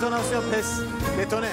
Détonations, baisse, détonnez.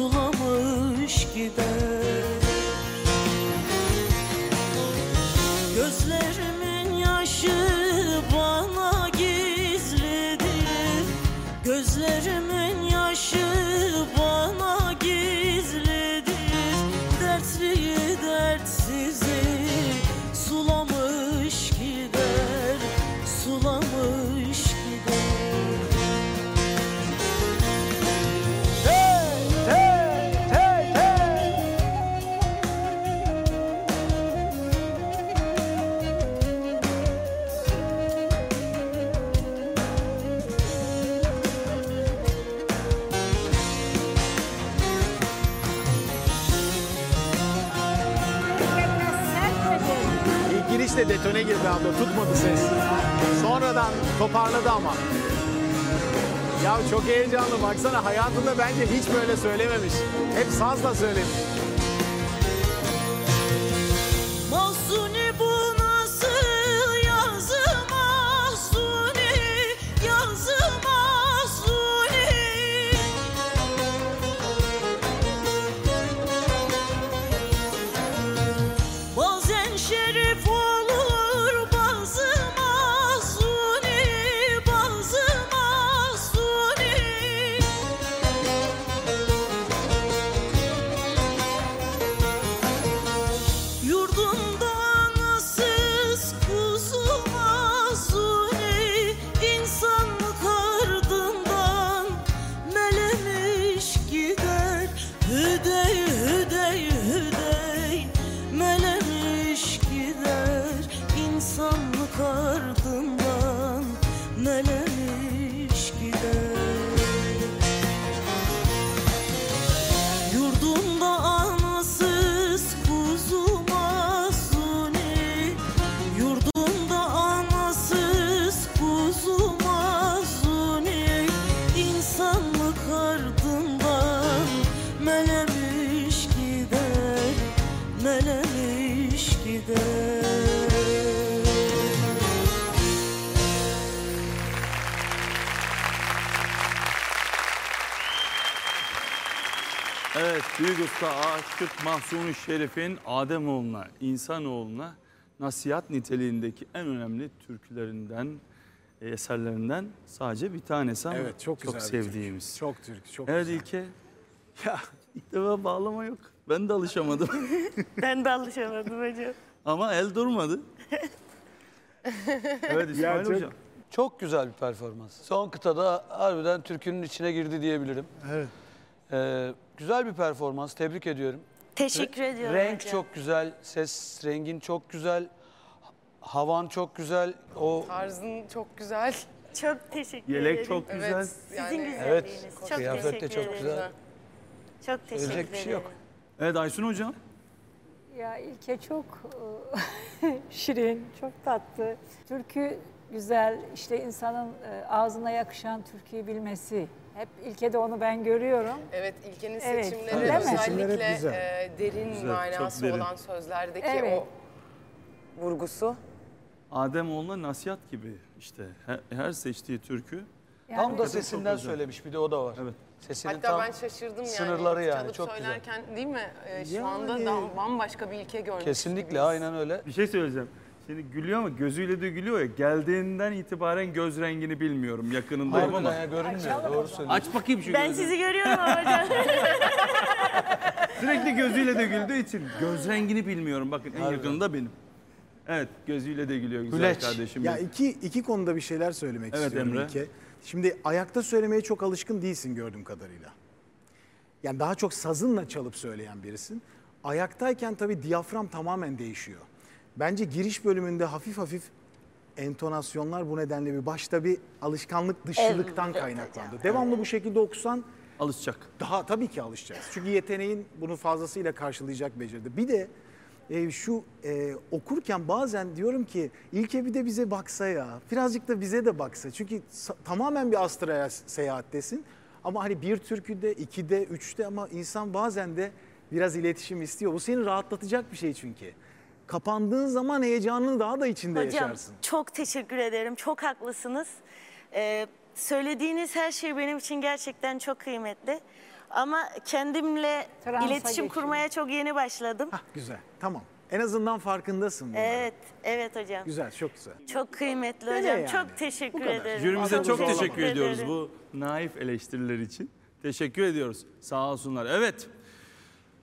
Sulamış gider. Gözlerimin yaşı bana gizlidir Gözlerimin Girişte detone girdi abla tutmadı ses. Sonradan toparladı ama. Ya çok heyecanlı baksana hayatında bence hiç böyle söylememiş. Hep sazla söylemiş. Ardından melemiş Büyük Usta Aşık Mahsuni Şerif'in Ademoğluna, insanoğluna nasihat niteliğindeki en önemli türkülerinden, e, eserlerinden sadece bir tanesi ama Evet çok güzel. bir sevdiğimiz. Türk. Çok Türk, çok Evet güzel. İlke, Ya, ilk defa bağlama yok. Ben de alışamadım Ben de alışamadım hocam. ama el durmadı. evet İsmail çok- Hocam. Çok güzel bir performans. Son kıtada harbiden türkünün içine girdi diyebilirim. Evet. Ee, güzel bir performans. Tebrik ediyorum. Teşekkür ediyorum Renk hocam. çok güzel, ses rengin çok güzel, havan çok güzel. O Tarzın çok güzel. Çok teşekkür Yelek ederim. çok güzel. Evet. Sizin Yani Evet, güzelliğiniz. Çok kıyafet de teşekkür çok ederim. güzel. Çok teşekkür Söyleyecek bir şey yok. ederim. Evet Aysun Hocam. Ya İlke çok e, şirin, çok tatlı. Türkü güzel, işte insanın e, ağzına yakışan türküyü bilmesi. Hep İlke'de onu ben görüyorum. Evet İlke'nin Evet, seçimleri değil mi? özellikle hep güzel. e, derin Güzel, manası çok derin. olan sözlerdeki Evet. o vurgusu. Ademoğluna nasihat gibi işte her, her seçtiği türkü Yani tam da sesinden güzel. söylemiş bir de o da var. Evet. Sesinin Hatta tam ben şaşırdım yani. sınırları yani, Çalıp çok güzel. söylerken değil mi? E, şu Yani- anda da bambaşka bir ilke görmüş. kesinlikle gibiyiz. aynen öyle. Bir şey söyleyeceğim. Şimdi gülüyor ama gözüyle de gülüyor ya. Geldiğinden itibaren göz rengini bilmiyorum. Yakınındayım ama. ya görünmüyor. Doğru söylüyorsun. Aç bakayım şu Ben gözünü. sizi görüyorum hocam. Sürekli gözüyle de güldüğü için göz rengini bilmiyorum. Bakın en Harbiden. yakınında benim. Evet gözüyle de gülüyor güzel Güleç. kardeşim. Ya iki, iki konuda bir şeyler söylemek Evet, istiyorum Emre. İlke. Şimdi ayakta söylemeye çok alışkın değilsin gördüğüm kadarıyla. Yani daha çok sazınla çalıp söyleyen birisin. Ayaktayken tabii diyafram tamamen değişiyor. Bence giriş bölümünde hafif hafif entonasyonlar bu nedenle bir başta bir alışkanlık dışılıktan Evet kaynaklandı. hocam, Devamlı bu şekilde okusan Alışacak. daha tabii ki alışacağız. Çünkü yeteneğin bunu fazlasıyla karşılayacak beceride. Bir de e, şu e, okurken bazen diyorum ki ilke bir de bize baksa ya. Birazcık da bize de baksa. Çünkü sa- tamamen bir astraya seyahattesin. Ama hani bir türküde, ikide, üçte ama insan bazen de biraz iletişim istiyor. Bu seni rahatlatacak bir şey çünkü. Kapandığın zaman heyecanını daha da içinde Hocam yaşarsın. çok teşekkür ederim. Çok haklısınız. Ee, söylediğiniz her şey benim için gerçekten çok kıymetli. Ama kendimle Transa iletişim geçiyor. kurmaya çok yeni başladım. Hah güzel, tamam. En azından farkındasın bunların. Evet, evet hocam. Güzel, çok güzel. Çok kıymetli hocam. yani. Çok teşekkür ederim. Jürimize çok zorlama. teşekkür ediyoruz bu naif eleştiriler için. Teşekkür ediyoruz. Sağ olsunlar. Evet.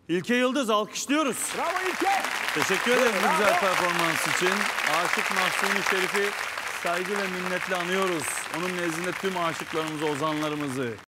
İlke Yıldız alkışlıyoruz. Bravo İlke! Teşekkür ederiz bu güzel performans için. Aşık Mahsuni Şerif'i saygı ve minnetle anıyoruz. Onun nezdinde tüm aşıklarımızı, ozanlarımızı.